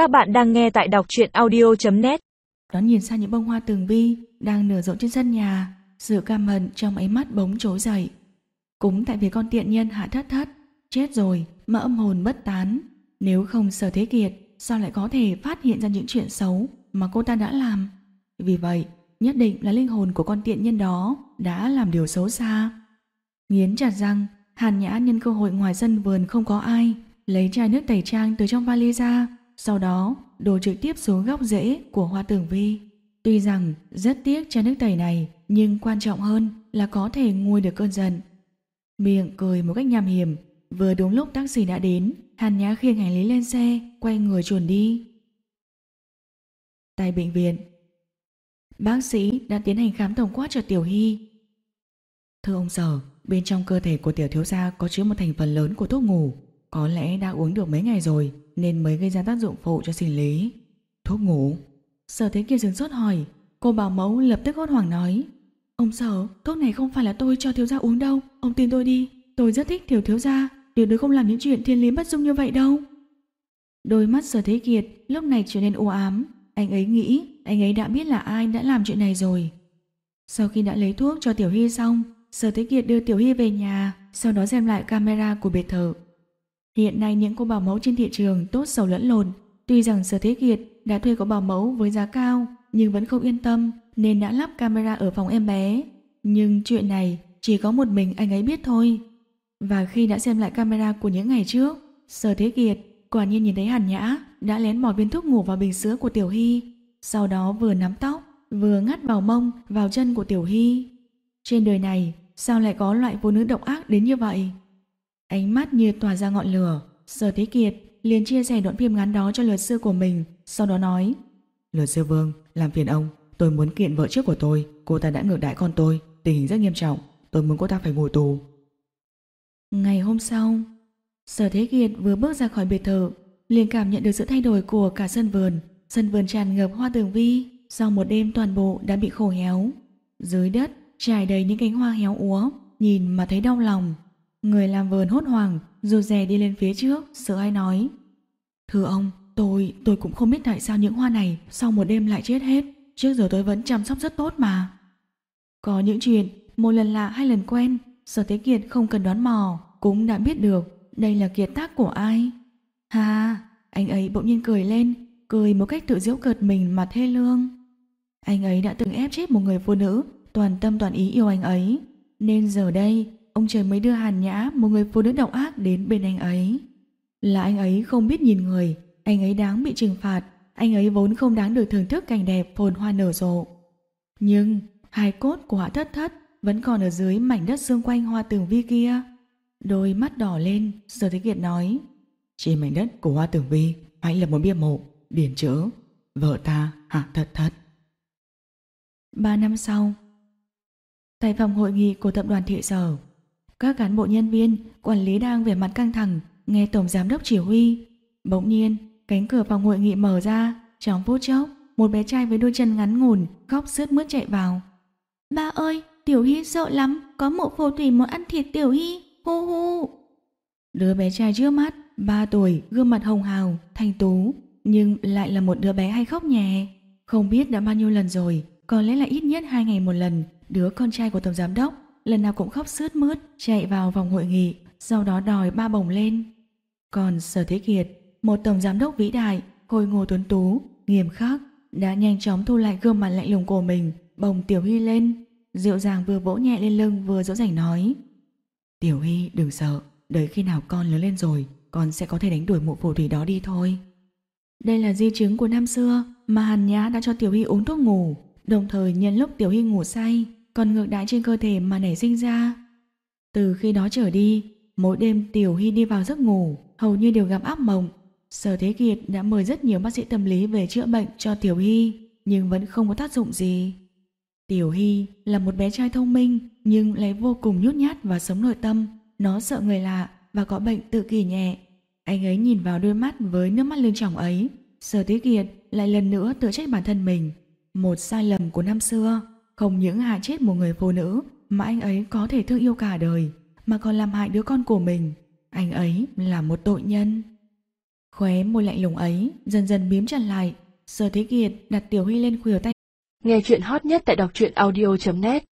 Các bạn đang nghe tại đọc truyện audio.net Đón nhìn sang những bông hoa tường vi đang nở rộ trên sân nhà, sự cam hận trong ánh mắt bỗng trỗi dậy. Cũng tại vì con tiện nhân hạ thất thất, chết rồi mà âm hồn bất tán. Nếu không sở thế kiệt, sao lại có thể phát hiện ra những chuyện xấu mà cô ta đã làm? Vì vậy, nhất định là linh hồn của con tiện nhân đó đã làm điều xấu xa. Nghiến chặt răng, Hàn Nhã nhân cơ hội ngoài sân vườn không có ai, lấy chai nước tẩy trang từ trong vali ra, sau đó đổ trực tiếp xuống góc rễ của hoa tường vi. Tuy rằng rất tiếc chai nước tẩy này, nhưng quan trọng hơn là có thể nguôi được cơn giận. Miệng cười một cách nham hiểm, vừa đúng lúc taxi đã đến, Hàn Nhã khiêng hành lý lên xe, quay người chuồn đi. Tại bệnh viện, bác sĩ đã tiến hành khám tổng quát cho Tiểu Hy. Thưa ông sở, bên trong cơ thể của tiểu thiếu gia có chứa một thành phần lớn của thuốc ngủ, có lẽ đã uống được mấy ngày rồi nên mới gây ra tác dụng phụ cho sinh lý. Thuốc ngủ? Sở thế Kiều dừng sốt hỏi, cô bảo mẫu lập tức hốt hoảng nói. Ông sở, thuốc này không phải là tôi cho thiếu gia uống đâu, ông tin tôi đi, tôi rất thích tiểu thiếu gia, điều đứa không làm những chuyện thiên lý bất dung như vậy đâu. Đôi mắt sở thế kiệt lúc này trở nên u ám, anh ấy nghĩ anh ấy đã biết là ai đã làm chuyện này rồi. Sau khi đã lấy thuốc cho Tiểu Hy xong, Sở Thế Kiệt đưa Tiểu Hy về nhà, sau đó xem lại camera của biệt thự. Hiện nay những cô bảo mẫu trên thị trường tốt xấu lẫn lộn, tuy rằng Sở Thế Kiệt đã thuê có bảo mẫu với giá cao, nhưng vẫn không yên tâm nên đã lắp camera ở phòng em bé. Nhưng chuyện này chỉ có một mình anh ấy biết thôi. Và khi đã xem lại camera của những ngày trước, Sở Thế Kiệt quả nhiên nhìn thấy Hàn Nhã đã lén bỏ viên thuốc ngủ vào bình sữa của Tiểu Hy, sau đó vừa nắm tóc, vừa ngắt vào mông, vào chân của Tiểu Hy. Trên đời này, sao lại có loại phụ nữ độc ác đến như vậy? Ánh mắt như tỏa ra ngọn lửa, Sở Thế Kiệt liền chia sẻ đoạn phim ngắn đó cho luật sư của mình, sau đó nói Luật sư Vương, làm phiền ông, tôi muốn kiện vợ trước của tôi, cô ta đã ngược đãi con tôi, tình hình rất nghiêm trọng, tôi muốn cô ta phải ngồi tù. Ngày hôm sau, Sở Thế Kiệt vừa bước ra khỏi biệt thự, liền cảm nhận được sự thay đổi của cả sân vườn, sân vườn tràn ngập hoa tường vi, sau một đêm toàn bộ đã bị khô héo. Dưới đất trải đầy những cánh hoa héo úa, nhìn mà thấy đau lòng. Người làm vườn hốt hoảng, rụt rè đi lên phía trước, sợ ai nói. Thưa ông, tôi, tôi cũng không biết tại sao những hoa này sau một đêm lại chết hết. Trước giờ tôi vẫn chăm sóc rất tốt mà. Có những chuyện, một lần lạ hay lần quen, Sở Thế Kiệt không cần đoán mò, cũng đã biết được đây là kiệt tác của ai. Ha, anh ấy bỗng nhiên cười lên, cười một cách tự giễu cợt mình mà thê lương. Anh ấy đã từng ép chết một người phụ nữ toàn tâm toàn ý yêu anh ấy. Nên giờ đây, ông trời mới đưa Hàn Nhã, một người phụ nữ độc ác đến bên anh ấy. Là anh ấy không biết nhìn người, anh ấy đáng bị trừng phạt, anh ấy vốn không đáng được thưởng thức cảnh đẹp phồn hoa nở rộ. Nhưng, hai cốt của họa thất thất vẫn còn ở dưới mảnh đất xung quanh hoa tường vi kia. Đôi mắt đỏ lên, Sở Thế Kiệt nói, trên mảnh đất của hoa tường vi, hãy là một bia mộ, điển chữ, vợ ta hạ thất thất. Ba năm sau, Tại phòng hội nghị của tập đoàn thị sở, các cán bộ nhân viên, quản lý đang vẻ mặt căng thẳng, nghe tổng giám đốc chỉ huy. Bỗng nhiên, cánh cửa phòng hội nghị mở ra, trong phút chốc, một bé trai với đôi chân ngắn ngủn, khóc sướt mướt chạy vào. Ba ơi, Tiểu Hy sợ lắm, có một phù thủy muốn ăn thịt Tiểu Hy, hu hu. Đứa bé trai trước mắt, ba tuổi, gương mặt hồng hào, thanh tú, nhưng lại là một đứa bé hay khóc nhẹ. Không biết đã bao nhiêu lần rồi, có lẽ là ít nhất hai ngày một lần, đứa con trai của tổng giám đốc lần nào cũng khóc sướt mướt chạy vào vòng hội nghị, sau đó đòi ba bồng lên. Còn Sở Thế Kiệt, một tổng giám đốc vĩ đại, khôi ngô tuấn tú, nghiêm khắc, đã nhanh chóng thu lại gương mặt lạnh lùng của mình, bồng Tiểu Hy lên, dịu dàng vừa vỗ nhẹ lên lưng vừa dỗ dành nói. Tiểu Hy đừng sợ, đợi khi nào con lớn lên rồi, con sẽ có thể đánh đuổi mụ phù thủy đó đi thôi. Đây là di chứng của năm xưa mà Hàn Nhã đã cho Tiểu Hy uống thuốc ngủ, đồng thời nhân lúc Tiểu Hy ngủ say, còn ngược đãi trên cơ thể mà nảy sinh ra. Từ khi đó trở đi, mỗi đêm Tiểu Hy đi vào giấc ngủ, hầu như đều gặp ác mộng. Sở Thế Kiệt đã mời rất nhiều bác sĩ tâm lý về chữa bệnh cho Tiểu Hy, nhưng vẫn không có tác dụng gì. Tiểu Hy là một bé trai thông minh, nhưng lại vô cùng nhút nhát và sống nội tâm. Nó sợ người lạ và có bệnh tự kỷ nhẹ. Anh ấy nhìn vào đôi mắt với nước mắt lưng trọng ấy. Sở Thế Kiệt lại lần nữa tự trách bản thân mình. Một sai lầm của năm xưa không những hại chết một người phụ nữ mà anh ấy có thể thương yêu cả đời, mà còn làm hại đứa con của mình. Anh ấy là một tội nhân. Khóe môi lạnh lùng ấy dần dần biếm chặt lại. Sở Thế Kiệt đặt Tiểu Hy lên khuỷu tay. Nghe chuyện hot nhất tại đọc truyện audio.net